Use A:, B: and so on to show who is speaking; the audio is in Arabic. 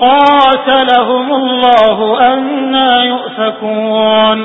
A: قاتلهم الله أنا يؤفكون.